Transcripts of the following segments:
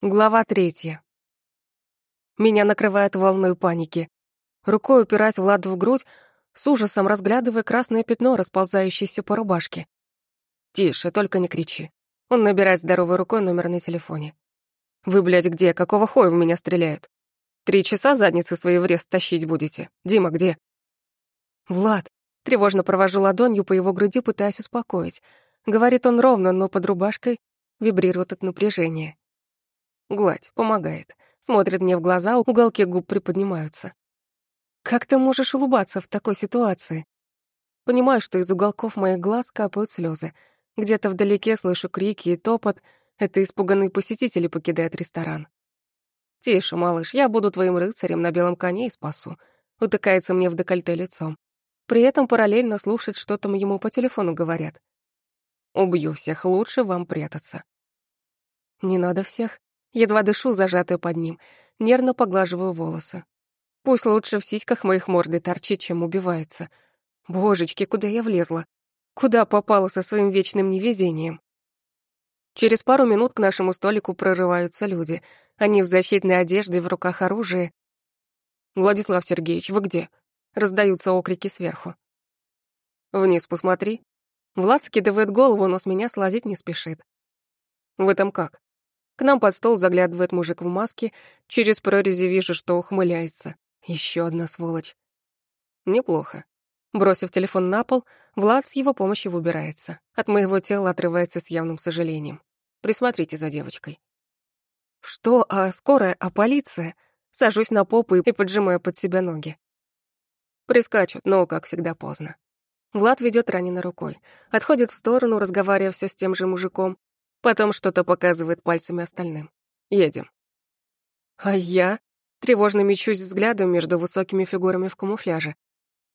Глава третья. Меня накрывает волной паники. Рукой упираясь Владу в грудь, с ужасом разглядывая красное пятно, расползающееся по рубашке. «Тише, только не кричи». Он набирает здоровой рукой номер на телефоне. «Вы, блядь, где? Какого хоя в меня стреляют? Три часа задницы свои в рез тащить будете? Дима, где?» «Влад». Тревожно провожу ладонью по его груди, пытаясь успокоить. Говорит он ровно, но под рубашкой вибрирует от напряжения. Гладь, помогает. Смотрит мне в глаза, уголки губ приподнимаются. Как ты можешь улыбаться в такой ситуации? Понимаю, что из уголков моих глаз капают слезы. Где-то вдалеке слышу крики и топот. Это испуганные посетители покидают ресторан. «Тише, малыш, я буду твоим рыцарем на белом коне и спасу», утыкается мне в декольте лицом. При этом параллельно слушать, что там ему по телефону говорят. «Убью всех, лучше вам прятаться». «Не надо всех. Едва дышу, зажатая под ним, нервно поглаживаю волосы. Пусть лучше в сиськах моих морды торчит, чем убивается. Божечки, куда я влезла? Куда попала со своим вечным невезением? Через пару минут к нашему столику прорываются люди. Они в защитной одежде, в руках оружие. «Владислав Сергеевич, вы где?» Раздаются окрики сверху. «Вниз посмотри». Влад скидывает голову, но с меня слазить не спешит. «Вы там как?» К нам под стол заглядывает мужик в маске, через прорези вижу, что ухмыляется. Еще одна сволочь. Неплохо. Бросив телефон на пол, Влад с его помощью выбирается. От моего тела отрывается с явным сожалением. Присмотрите за девочкой. Что, а скорая, а полиция? Сажусь на попу и поджимаю под себя ноги. Прискачут, но, как всегда, поздно. Влад ведет раненой рукой, отходит в сторону, разговаривая все с тем же мужиком, Потом что-то показывает пальцами остальным. Едем. А я тревожно мечусь взглядом между высокими фигурами в камуфляже.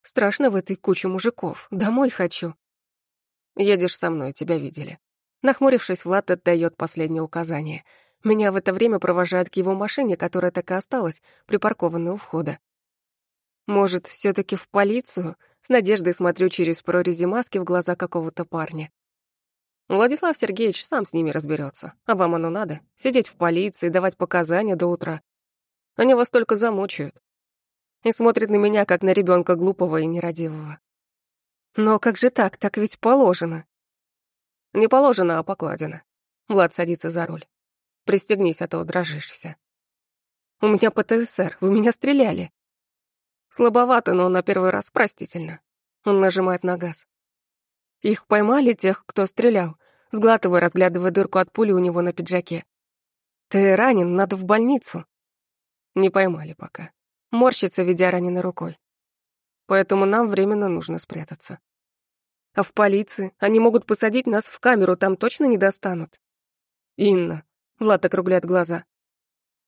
Страшно в этой куче мужиков. Домой хочу. Едешь со мной, тебя видели. Нахмурившись, Влад отдает последнее указание. Меня в это время провожают к его машине, которая так и осталась, припаркованной у входа. Может, все таки в полицию? С надеждой смотрю через прорези маски в глаза какого-то парня. Владислав Сергеевич сам с ними разберется. А вам оно надо? Сидеть в полиции, давать показания до утра. Они вас только замучают. И смотрят на меня, как на ребенка глупого и нерадивого. Но как же так? Так ведь положено. Не положено, а покладено. Влад садится за руль. Пристегнись, а то дрожишь вся. У меня ПТСР, вы меня стреляли. Слабовато, но на первый раз простительно. Он нажимает на газ. Их поймали, тех, кто стрелял, сглатывая, разглядывая дырку от пули у него на пиджаке. «Ты ранен, надо в больницу». Не поймали пока. Морщится, ведя раненой рукой. Поэтому нам временно нужно спрятаться. А в полиции они могут посадить нас в камеру, там точно не достанут. Инна, Влад округляет глаза.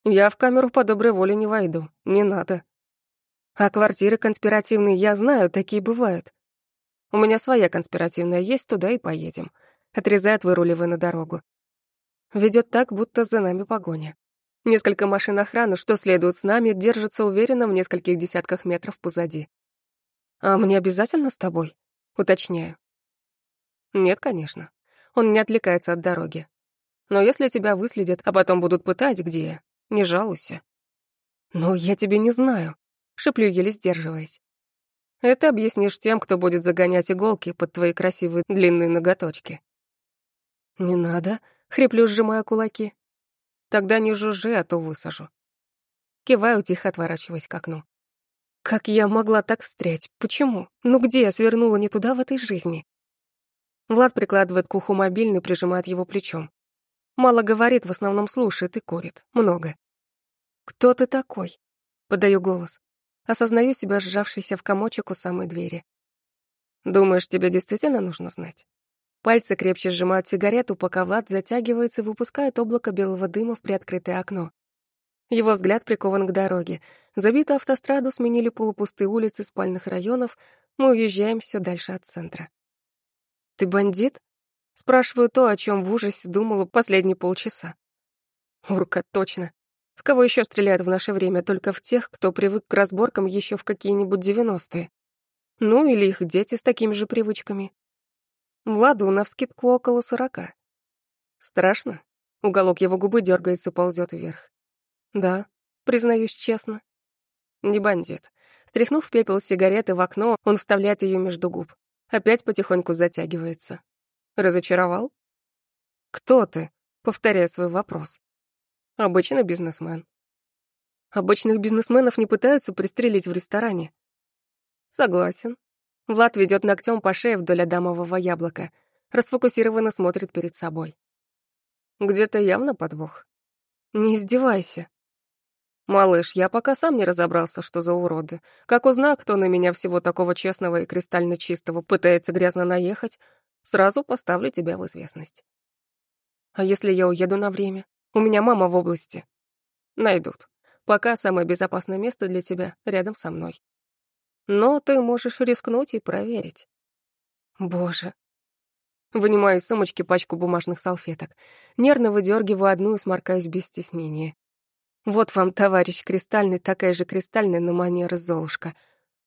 Я в камеру по доброй воле не войду, не надо. А квартиры конспиративные, я знаю, такие бывают. У меня своя конспиративная есть, туда и поедем. Отрезает, выруливая на дорогу. Ведет так, будто за нами погоня. Несколько машин охраны, что следуют с нами, держатся уверенно в нескольких десятках метров позади. «А мне обязательно с тобой?» Уточняю. «Нет, конечно. Он не отвлекается от дороги. Но если тебя выследят, а потом будут пытать, где я, не жалуйся». «Но я тебя не знаю», — шеплю, еле сдерживаясь. Это объяснишь тем, кто будет загонять иголки под твои красивые длинные ноготочки. Не надо, хриплю, сжимая кулаки. Тогда не жужжи, а то высажу. Киваю, тихо отворачиваясь к окну. Как я могла так встрять? Почему? Ну где я свернула не туда в этой жизни? Влад прикладывает к уху мобильный, прижимает его плечом. Мало говорит, в основном слушает и курит. Много. «Кто ты такой?» — подаю голос. Осознаю себя сжавшейся в комочек у самой двери. Думаешь, тебе действительно нужно знать? Пальцы крепче сжимают сигарету, пока Влад затягивается и выпускает облако белого дыма в приоткрытое окно. Его взгляд прикован к дороге. Забитую автостраду сменили полупустые улицы спальных районов, мы уезжаем все дальше от центра. «Ты бандит?» Спрашиваю то, о чем в ужасе думала последние полчаса. Урка, точно. В кого еще стреляют в наше время? Только в тех, кто привык к разборкам еще в какие-нибудь девяностые. Ну, или их дети с такими же привычками. Владу навскидку около сорока. Страшно? Уголок его губы дергается ползет вверх. Да, признаюсь честно. Не бандит. Стряхнув пепел сигареты в окно, он вставляет ее между губ. Опять потихоньку затягивается. Разочаровал? Кто ты? Повторяя свой вопрос. Обычный бизнесмен. Обычных бизнесменов не пытаются пристрелить в ресторане. Согласен. Влад ведет ногтем по шее вдоль адамового яблока, расфокусированно смотрит перед собой. Где-то явно подвох. Не издевайся. Малыш, я пока сам не разобрался, что за уроды. Как узнаю, кто на меня всего такого честного и кристально чистого пытается грязно наехать, сразу поставлю тебя в известность. А если я уеду на время? У меня мама в области. Найдут. Пока самое безопасное место для тебя рядом со мной. Но ты можешь рискнуть и проверить. Боже, Вынимаю из сумочки пачку бумажных салфеток. Нервно выдергиваю одну и сморкаюсь без стеснения. Вот вам, товарищ кристальный, такая же кристальная, но манера Золушка.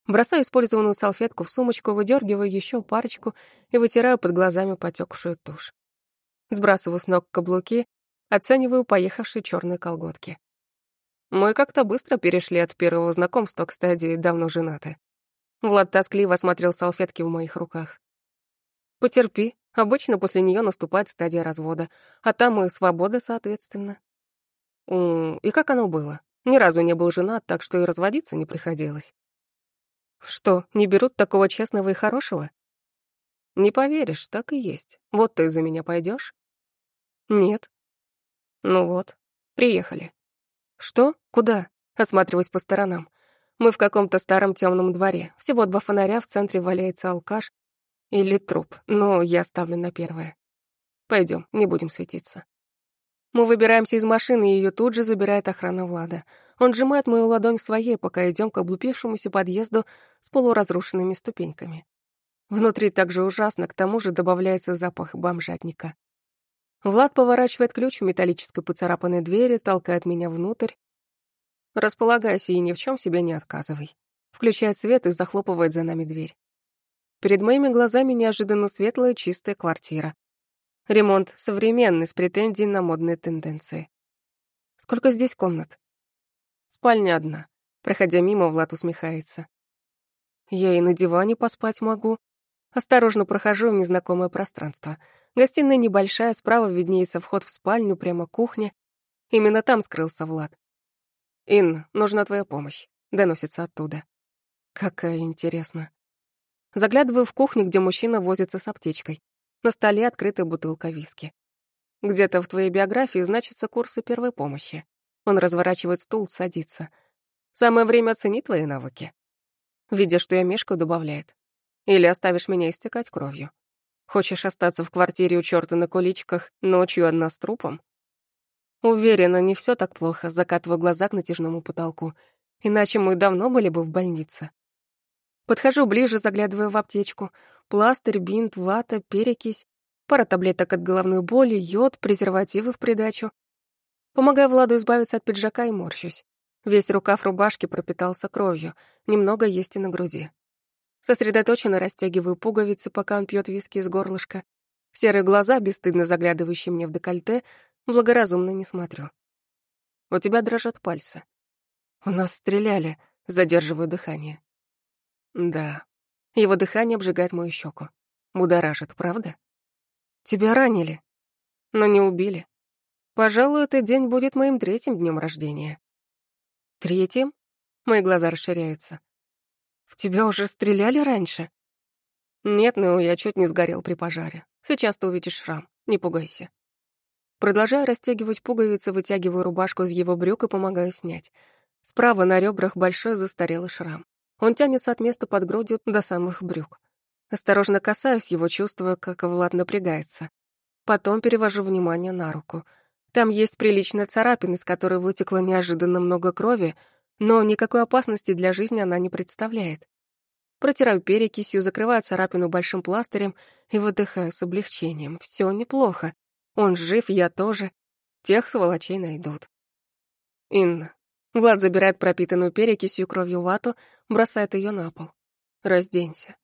Бросаю использованную салфетку в сумочку, выдергиваю еще парочку и вытираю под глазами потекшую тушь. Сбрасываю с ног каблуки, оцениваю поехавшие черные колготки. Мы как-то быстро перешли от первого знакомства к стадии «давно женаты». Влад тоскливо осмотрел салфетки в моих руках. «Потерпи, Обычно после нее наступает стадия развода, а там и свобода, соответственно. И как оно было? Ни разу не был женат, так что и разводиться не приходилось. Что, не берут такого честного и хорошего? Не поверишь, так и есть. Вот ты за меня пойдешь? Нет. Ну вот, приехали. Что? Куда? Осматриваюсь по сторонам. Мы в каком-то старом темном дворе. Всего два фонаря, в центре валяется алкаш, или труп, но я ставлю на первое. Пойдем, не будем светиться. Мы выбираемся из машины, и ее тут же забирает охрана Влада. Он сжимает мою ладонь своей, пока идем к облупившемуся подъезду с полуразрушенными ступеньками. Внутри так же ужасно, к тому же добавляется запах бомжатника. Влад поворачивает ключ в металлической поцарапанной двери, толкает меня внутрь. Располагайся и ни в чем себе не отказывай. Включает свет и захлопывает за нами дверь. Перед моими глазами неожиданно светлая чистая квартира. Ремонт современный, с претензией на модные тенденции. Сколько здесь комнат? Спальня одна. Проходя мимо, Влад усмехается. Я и на диване поспать могу. Осторожно прохожу в незнакомое пространство. Гостиная небольшая, справа виднеется вход в спальню, прямо кухня. Именно там скрылся Влад. «Инна, нужна твоя помощь», — доносится оттуда. Какая интересно. Заглядываю в кухню, где мужчина возится с аптечкой. На столе открытая бутылка виски. Где-то в твоей биографии значатся курсы первой помощи. Он разворачивает стул, садится. Самое время оценить твои навыки. Видя, что я мешкаю, добавляет. Или оставишь меня истекать кровью. Хочешь остаться в квартире у чёрта на куличках ночью одна с трупом? Уверена, не всё так плохо, закатываю глаза к натяжному потолку. Иначе мы давно были бы в больнице. Подхожу ближе, заглядывая в аптечку. Пластырь, бинт, вата, перекись, пара таблеток от головной боли, йод, презервативы в придачу. Помогаю Владу избавиться от пиджака и морщусь. Весь рукав рубашки пропитался кровью, немного есть и на груди. Сосредоточенно растягиваю пуговицы, пока он пьет виски из горлышка. Серые глаза, бесстыдно заглядывающие мне в декольте, благоразумно не смотрю. У тебя дрожат пальцы. У нас стреляли, задерживаю дыхание. Да. Его дыхание обжигает мою щеку. Будоражит, правда? Тебя ранили, но не убили. Пожалуй, этот день будет моим третьим днем рождения. Третьим? Мои глаза расширяются. В тебя уже стреляли раньше? Нет, но я чуть не сгорел при пожаре. Сейчас ты увидишь шрам, не пугайся. Продолжая расстегивать пуговицы, вытягиваю рубашку из его брюк и помогаю снять. Справа на ребрах большой застарелый шрам. Он тянется от места под грудью до самых брюк. Осторожно касаюсь его, чувствуя, как Влад напрягается. Потом перевожу внимание на руку. Там есть приличная царапина, из которой вытекло неожиданно много крови, но никакой опасности для жизни она не представляет. Протираю перекисью, закрываю царапину большим пластырем и выдыхаю с облегчением. Все неплохо. Он жив, я тоже. Тех сволочей найдут. Инна, Влад забирает пропитанную перекисью кровью вату, бросает ее на пол. «Разденься.